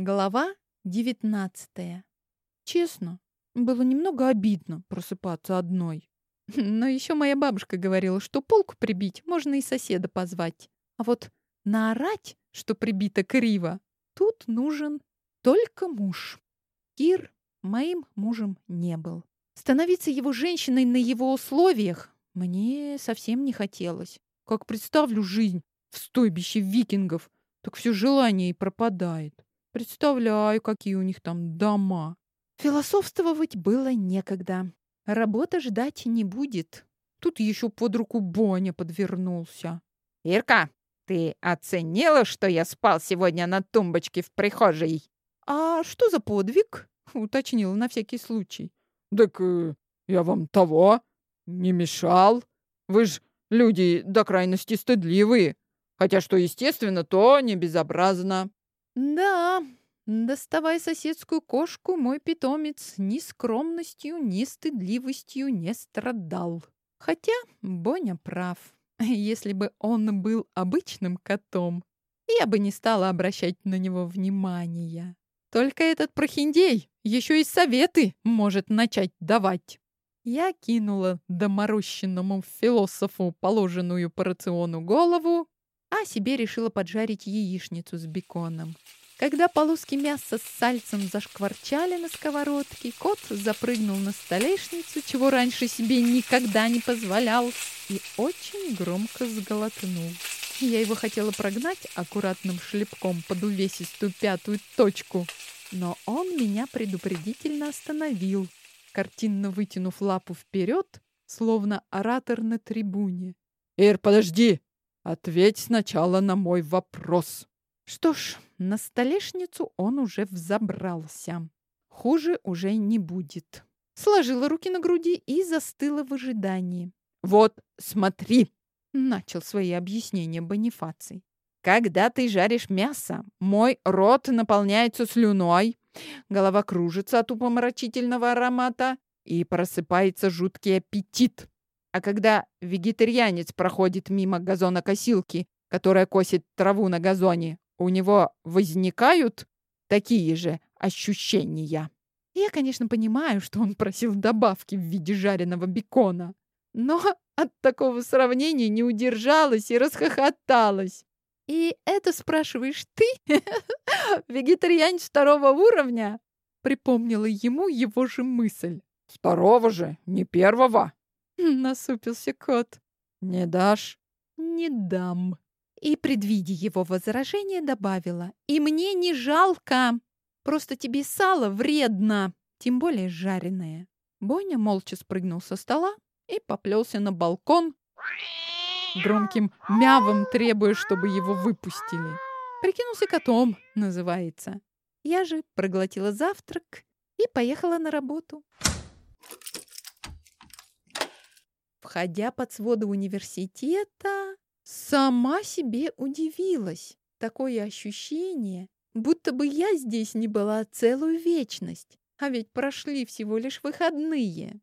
Глава девятнадцатая. Честно, было немного обидно просыпаться одной. Но еще моя бабушка говорила, что полку прибить можно и соседа позвать. А вот наорать, что прибито криво, тут нужен только муж. Кир моим мужем не был. Становиться его женщиной на его условиях мне совсем не хотелось. Как представлю жизнь в стойбище викингов, так все желание и пропадает. Представляю, какие у них там дома. Философствовать было некогда. Работа ждать не будет. Тут еще под руку Боня подвернулся. «Ирка, ты оценила, что я спал сегодня на тумбочке в прихожей?» «А что за подвиг?» — уточнила на всякий случай. «Так э, я вам того не мешал. Вы ж люди до крайности стыдливые. Хотя что естественно, то не безобразно». «Да, доставая соседскую кошку, мой питомец ни скромностью, ни стыдливостью не страдал. Хотя Боня прав. Если бы он был обычным котом, я бы не стала обращать на него внимания. Только этот прохиндей еще и советы может начать давать. Я кинула доморощенному философу положенную по рациону голову, а себе решила поджарить яичницу с беконом. Когда полоски мяса с сальцем зашкварчали на сковородке, кот запрыгнул на столешницу, чего раньше себе никогда не позволял, и очень громко сглотнул. Я его хотела прогнать аккуратным шлепком под увесистую пятую точку, но он меня предупредительно остановил, картинно вытянув лапу вперед, словно оратор на трибуне. «Ир, подожди! Ответь сначала на мой вопрос!» Что ж, на столешницу он уже взобрался. Хуже уже не будет. Сложила руки на груди и застыла в ожидании. «Вот, смотри!» — начал свои объяснения Бонифаций. «Когда ты жаришь мясо, мой рот наполняется слюной, голова кружится от упомрачительного аромата и просыпается жуткий аппетит. А когда вегетарианец проходит мимо газонокосилки, которая косит траву на газоне, у него возникают такие же ощущения. Я, конечно, понимаю, что он просил добавки в виде жареного бекона, но от такого сравнения не удержалась и расхохоталась. «И это спрашиваешь ты? Вегетарианец второго уровня?» Припомнила ему его же мысль. «Второго же, не первого!» Насупился кот. «Не дашь?» «Не дам», и, предвидя его возражение, добавила. «И мне не жалко. Просто тебе сало вредно, тем более жареное». Боня молча спрыгнул со стола и поплелся на балкон, громким мявом требуя, чтобы его выпустили. «Прикинулся котом», называется. Я же проглотила завтрак и поехала на работу. Входя под своды университета, Сама себе удивилась. Такое ощущение, будто бы я здесь не была целую вечность, а ведь прошли всего лишь выходные.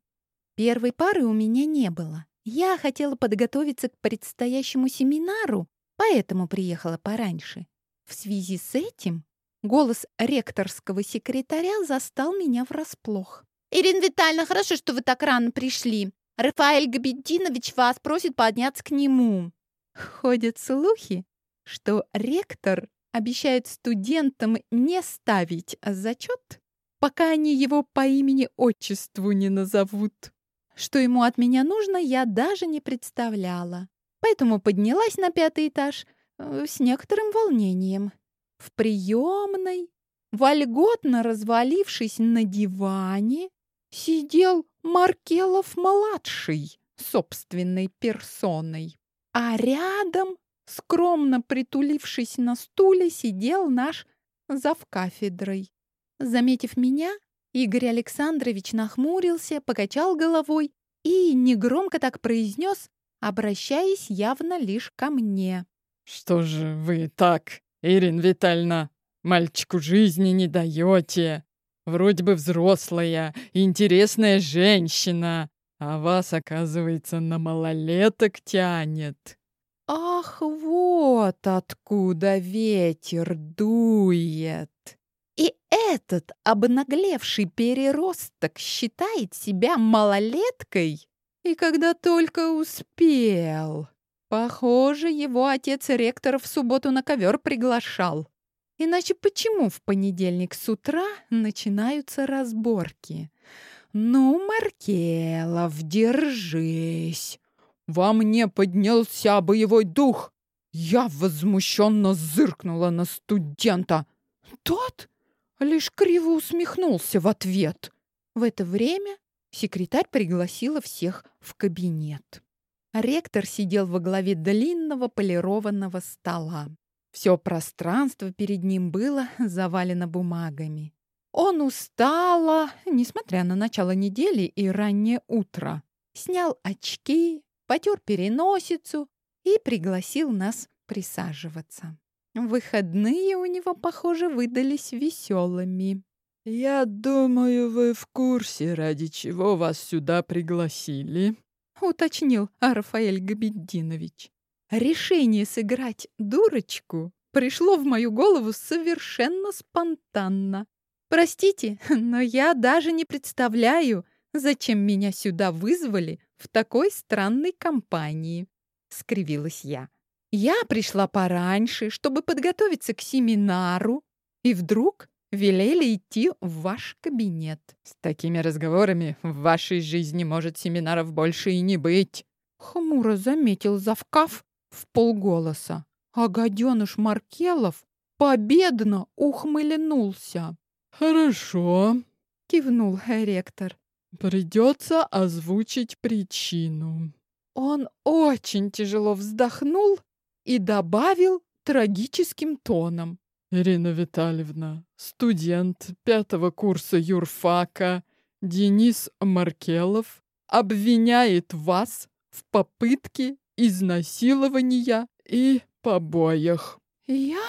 Первой пары у меня не было. Я хотела подготовиться к предстоящему семинару, поэтому приехала пораньше. В связи с этим голос ректорского секретаря застал меня врасплох. «Ирина Витальевна, хорошо, что вы так рано пришли. Рафаэль Габединович вас просит подняться к нему». Ходят слухи, что ректор обещает студентам не ставить зачет, пока они его по имени-отчеству не назовут. Что ему от меня нужно, я даже не представляла. Поэтому поднялась на пятый этаж э, с некоторым волнением. В приемной, вольготно развалившись на диване, сидел Маркелов-младший собственной персоной. А рядом, скромно притулившись на стуле, сидел наш завкафедрой. Заметив меня, Игорь Александрович нахмурился, покачал головой и негромко так произнес, обращаясь явно лишь ко мне. «Что же вы так, Ирина Витальевна, мальчику жизни не даете? Вроде бы взрослая, интересная женщина, а вас, оказывается, на малолеток тянет. Ах, вот откуда ветер дует. этот обнаглевший переросток считает себя малолеткой? И когда только успел. Похоже, его отец-ректор в субботу на ковер приглашал. Иначе почему в понедельник с утра начинаются разборки? Ну, Маркелов, держись. Во мне поднялся боевой дух. Я возмущенно зыркнула на студента. Тот лишь криво усмехнулся в ответ. В это время секретарь пригласила всех в кабинет. Ректор сидел во главе длинного полированного стола. Все пространство перед ним было завалено бумагами. Он устало, несмотря на начало недели и раннее утро, снял очки, потер переносицу и пригласил нас присаживаться. Выходные у него, похоже, выдались веселыми. «Я думаю, вы в курсе, ради чего вас сюда пригласили», — уточнил Рафаэль Габиддинович. Решение сыграть дурочку пришло в мою голову совершенно спонтанно. Простите, но я даже не представляю, зачем меня сюда вызвали в такой странной компании, скривилась я. Я пришла пораньше, чтобы подготовиться к семинару, и вдруг велели идти в ваш кабинет. С такими разговорами в вашей жизни может семинаров больше и не быть. Хмуро заметил Завкав в полголоса, а гаденыш Маркелов победно ухмыленулся. «Хорошо», — кивнул ректор. «Придется озвучить причину». Он очень тяжело вздохнул и добавил трагическим тоном. «Ирина Витальевна, студент пятого курса юрфака Денис Маркелов обвиняет вас в попытке изнасилования и побоях». Я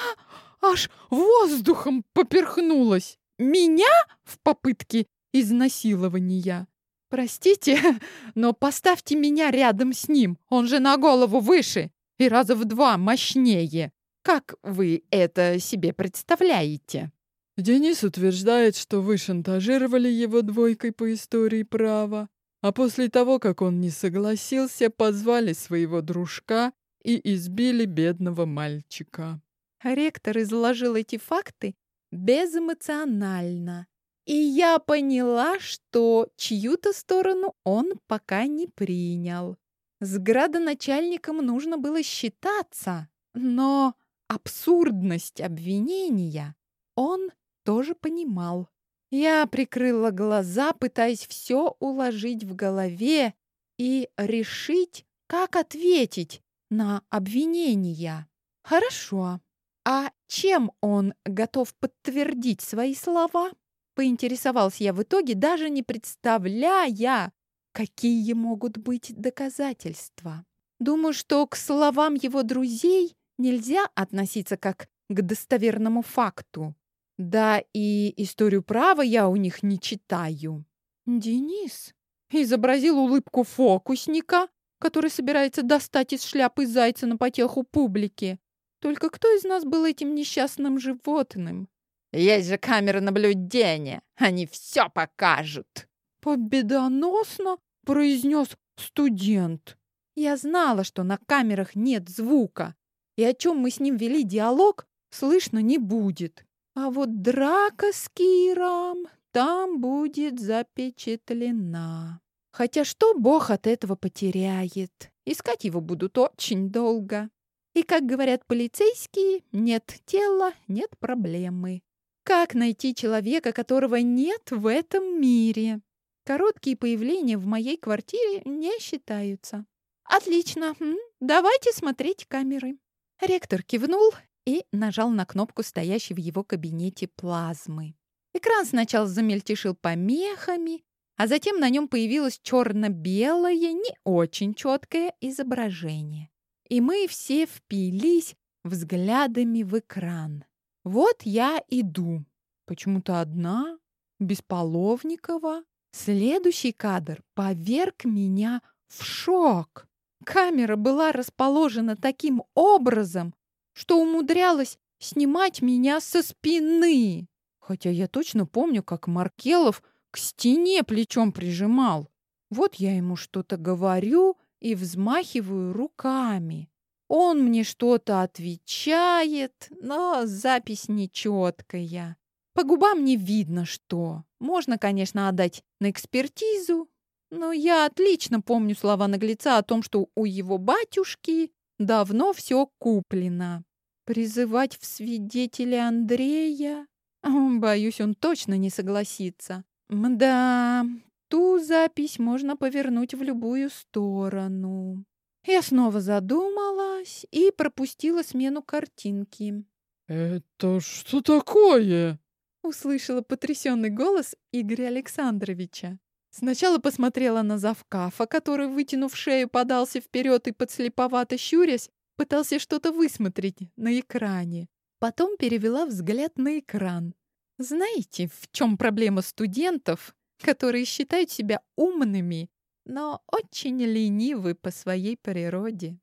аж воздухом поперхнулась. Меня в попытке изнасилования. Простите, но поставьте меня рядом с ним. Он же на голову выше и раза в два мощнее. Как вы это себе представляете? Денис утверждает, что вы шантажировали его двойкой по истории права, а после того, как он не согласился, позвали своего дружка и избили бедного мальчика. Ректор изложил эти факты безэмоционально. И я поняла, что чью-то сторону он пока не принял. С градоначальником нужно было считаться, но абсурдность обвинения он тоже понимал. Я прикрыла глаза, пытаясь все уложить в голове и решить, как ответить на обвинения. Хорошо. А чем он готов подтвердить свои слова? Поинтересовался я в итоге, даже не представляя, какие могут быть доказательства. Думаю, что к словам его друзей нельзя относиться как к достоверному факту. Да и историю права я у них не читаю. Денис изобразил улыбку фокусника, который собирается достать из шляпы зайца на потеху публики. Только кто из нас был этим несчастным животным? Есть же камеры наблюдения, они все покажут. Победоносно произнес студент. Я знала, что на камерах нет звука, и о чем мы с ним вели диалог, слышно не будет. А вот драка с Киром там будет запечатлена. Хотя что Бог от этого потеряет? Искать его будут очень долго. И, как говорят полицейские, нет тела, нет проблемы. Как найти человека, которого нет в этом мире? Короткие появления в моей квартире не считаются. Отлично, давайте смотреть камеры. Ректор кивнул и нажал на кнопку, стоящей в его кабинете плазмы. Экран сначала замельтешил помехами, а затем на нем появилось черно-белое, не очень четкое изображение. И мы все впились взглядами в экран. Вот я иду. Почему-то одна, без Половникова. Следующий кадр поверг меня в шок. Камера была расположена таким образом, что умудрялась снимать меня со спины. Хотя я точно помню, как Маркелов к стене плечом прижимал. Вот я ему что-то говорю и взмахиваю руками. Он мне что-то отвечает, но запись нечеткая. По губам не видно, что. Можно, конечно, отдать на экспертизу, но я отлично помню слова наглеца о том, что у его батюшки давно все куплено. Призывать в свидетели Андрея? Боюсь, он точно не согласится. Мда, ту запись можно повернуть в любую сторону. Я снова задумалась и пропустила смену картинки. «Это что такое?» Услышала потрясенный голос Игоря Александровича. Сначала посмотрела на Завкафа, который, вытянув шею, подался вперед и, подслеповато щурясь, пытался что-то высмотреть на экране. Потом перевела взгляд на экран. Знаете, в чем проблема студентов, которые считают себя умными, но очень ленивы по своей природе?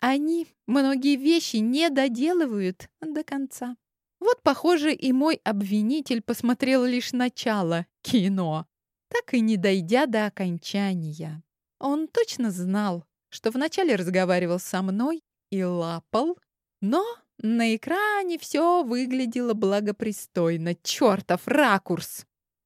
Они многие вещи не доделывают до конца. Вот, похоже, и мой обвинитель посмотрел лишь начало кино, так и не дойдя до окончания. Он точно знал, что вначале разговаривал со мной и лапал, но на экране все выглядело благопристойно. Чертов ракурс!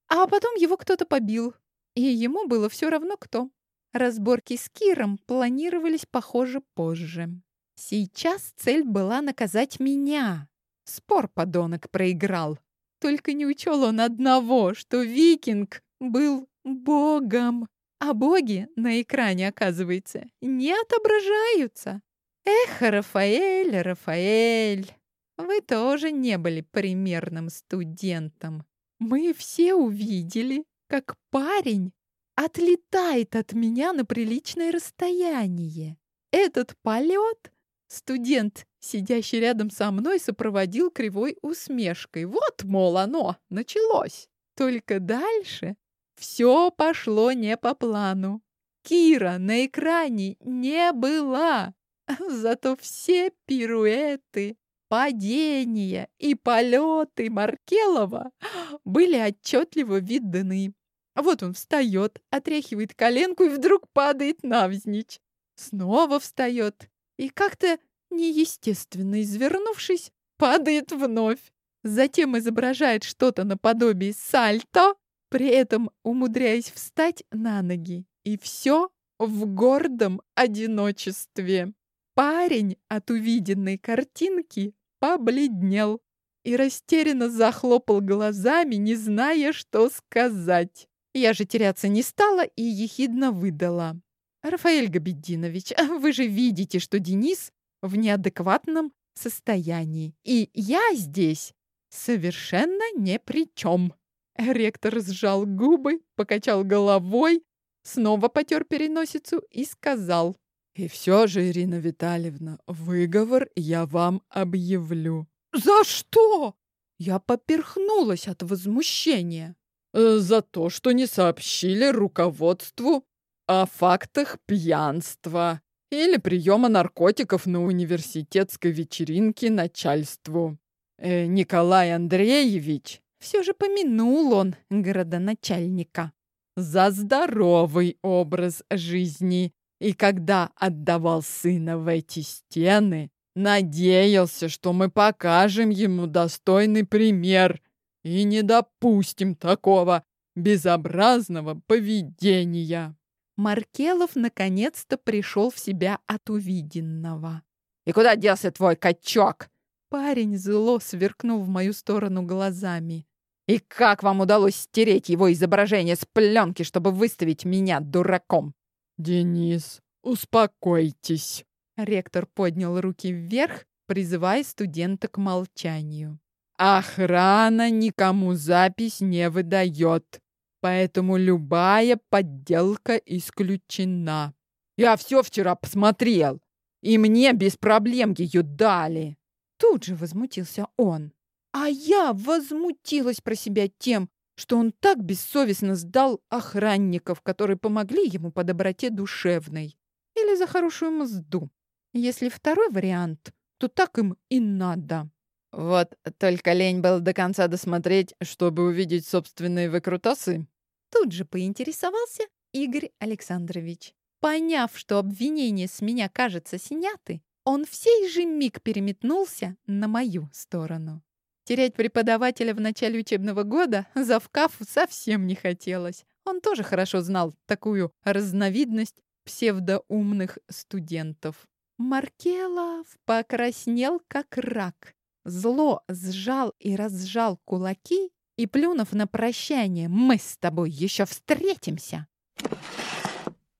А потом его кто-то побил, и ему было все равно кто. Разборки с Киром планировались, похоже, позже. Сейчас цель была наказать меня. Спор подонок проиграл. Только не учел он одного, что викинг был богом. А боги на экране, оказывается, не отображаются. Эх, Рафаэль, Рафаэль, вы тоже не были примерным студентом. Мы все увидели, как парень отлетает от меня на приличное расстояние. Этот полет студент, сидящий рядом со мной, сопроводил кривой усмешкой. Вот, мол, оно началось. Только дальше все пошло не по плану. Кира на экране не была. Зато все пируэты, падения и полеты Маркелова были отчетливо видны. Вот он встает, отряхивает коленку и вдруг падает навзничь. Снова встает и как-то неестественно извернувшись, падает вновь. Затем изображает что-то наподобие сальто, при этом умудряясь встать на ноги. И все в гордом одиночестве. Парень от увиденной картинки побледнел и растерянно захлопал глазами, не зная, что сказать. Я же теряться не стала и ехидно выдала. «Рафаэль Габединович, вы же видите, что Денис в неадекватном состоянии, и я здесь совершенно ни при чем». Ректор сжал губы, покачал головой, снова потер переносицу и сказал. И все же, Ирина Витальевна, выговор я вам объявлю. За что? Я поперхнулась от возмущения. Э, за то, что не сообщили руководству о фактах пьянства или приема наркотиков на университетской вечеринке начальству. Э, Николай Андреевич, все же помянул он городоначальника, за здоровый образ жизни и когда отдавал сына в эти стены, надеялся, что мы покажем ему достойный пример и не допустим такого безобразного поведения. Маркелов наконец-то пришел в себя от увиденного. «И куда делся твой качок?» Парень зло сверкнул в мою сторону глазами. «И как вам удалось стереть его изображение с пленки, чтобы выставить меня дураком?» «Денис, успокойтесь!» Ректор поднял руки вверх, призывая студента к молчанию. «Охрана никому запись не выдает, поэтому любая подделка исключена. Я все вчера посмотрел, и мне без проблем ее дали!» Тут же возмутился он. А я возмутилась про себя тем, что он так бессовестно сдал охранников, которые помогли ему по доброте душевной. Или за хорошую мзду. Если второй вариант, то так им и надо. Вот только лень был до конца досмотреть, чтобы увидеть собственные выкрутасы. Тут же поинтересовался Игорь Александрович. Поняв, что обвинения с меня, кажется, сняты, он в сей же миг переметнулся на мою сторону. Терять преподавателя в начале учебного года Завкафу совсем не хотелось. Он тоже хорошо знал такую разновидность псевдоумных студентов. Маркелов покраснел, как рак. Зло сжал и разжал кулаки и, плюнув на прощание, мы с тобой еще встретимся,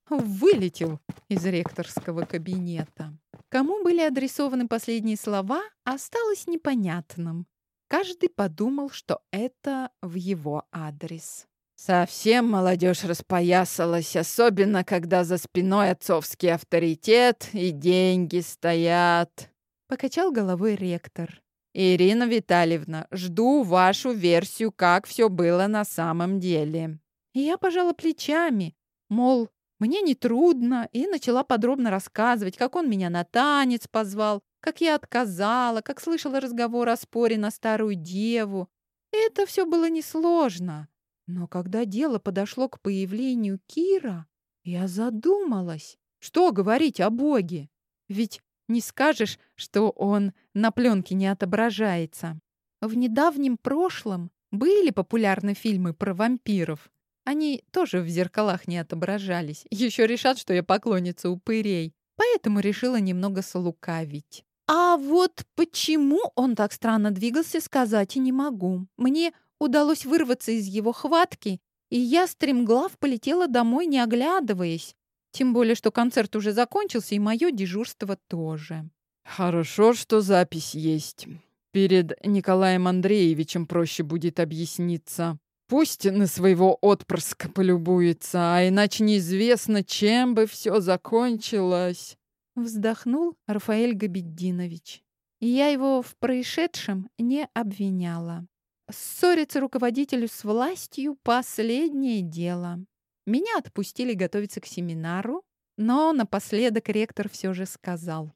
вылетел из ректорского кабинета. Кому были адресованы последние слова, осталось непонятным. Каждый подумал, что это в его адрес. Совсем молодежь распоясалась, особенно когда за спиной отцовский авторитет и деньги стоят. Покачал головой ректор. Ирина Витальевна, жду вашу версию, как все было на самом деле. И я пожала плечами, мол, мне не трудно, и начала подробно рассказывать, как он меня на танец позвал, как я отказала, как слышала разговор о споре на старую деву. Это все было несложно. Но когда дело подошло к появлению Кира, я задумалась, что говорить о Боге. Ведь не скажешь, что он на пленке не отображается. В недавнем прошлом были популярны фильмы про вампиров. Они тоже в зеркалах не отображались. Еще решат, что я поклонница упырей. Поэтому решила немного солукавить. А вот почему он так странно двигался, сказать и не могу. Мне удалось вырваться из его хватки, и я стремглав полетела домой, не оглядываясь. Тем более, что концерт уже закончился, и мое дежурство тоже. Хорошо, что запись есть. Перед Николаем Андреевичем проще будет объясниться. Пусть на своего отпрыска полюбуется, а иначе неизвестно, чем бы все закончилось. Вздохнул Рафаэль Габиддинович. Я его в происшедшем не обвиняла. Ссориться руководителю с властью — последнее дело. Меня отпустили готовиться к семинару, но напоследок ректор все же сказал.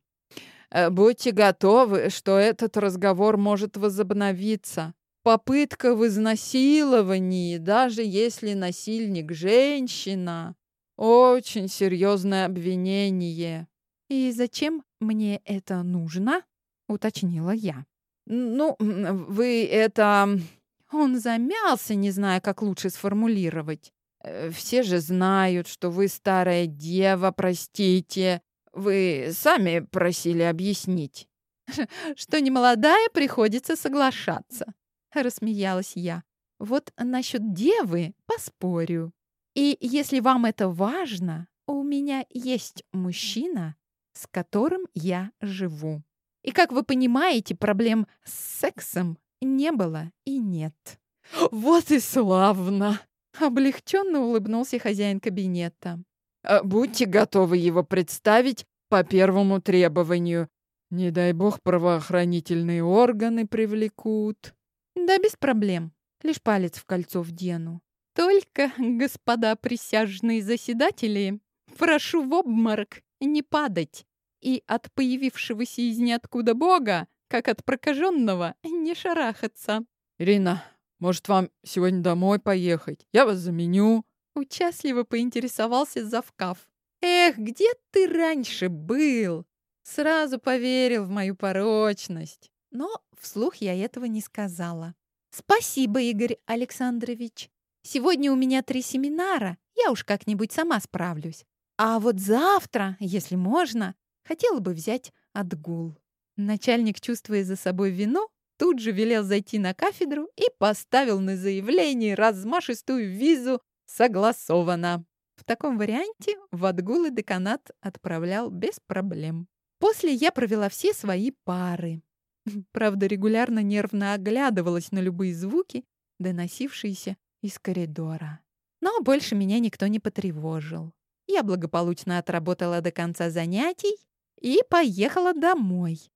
«Э, «Будьте готовы, что этот разговор может возобновиться. Попытка в изнасиловании, даже если насильник женщина, очень серьезное обвинение. И зачем мне это нужно? уточнила я. Ну, вы это... Он замялся, не зная, как лучше сформулировать. Э, все же знают, что вы старая дева, простите. Вы сами просили объяснить. Что не молодая, приходится соглашаться. — рассмеялась я. «Вот насчет девы поспорю. И если вам это важно, у меня есть мужчина, с которым я живу. И, как вы понимаете, проблем с сексом не было и нет». «Вот и славно!» — облегченно улыбнулся хозяин кабинета. «А «Будьте готовы его представить по первому требованию. Не дай бог правоохранительные органы привлекут». Да без проблем. Лишь палец в кольцо вдену. Только, господа присяжные заседатели, прошу в обморок не падать и от появившегося из ниоткуда бога, как от прокаженного, не шарахаться. Ирина, может, вам сегодня домой поехать? Я вас заменю. Участливо поинтересовался Завкав. Эх, где ты раньше был? Сразу поверил в мою порочность. Но вслух я этого не сказала. «Спасибо, Игорь Александрович. Сегодня у меня три семинара, я уж как-нибудь сама справлюсь. А вот завтра, если можно, хотела бы взять отгул». Начальник, чувствуя за собой вину, тут же велел зайти на кафедру и поставил на заявление размашистую визу «Согласовано». В таком варианте в отгулы деканат отправлял без проблем. После я провела все свои пары. Правда, регулярно нервно оглядывалась на любые звуки, доносившиеся из коридора. Но больше меня никто не потревожил. Я благополучно отработала до конца занятий и поехала домой.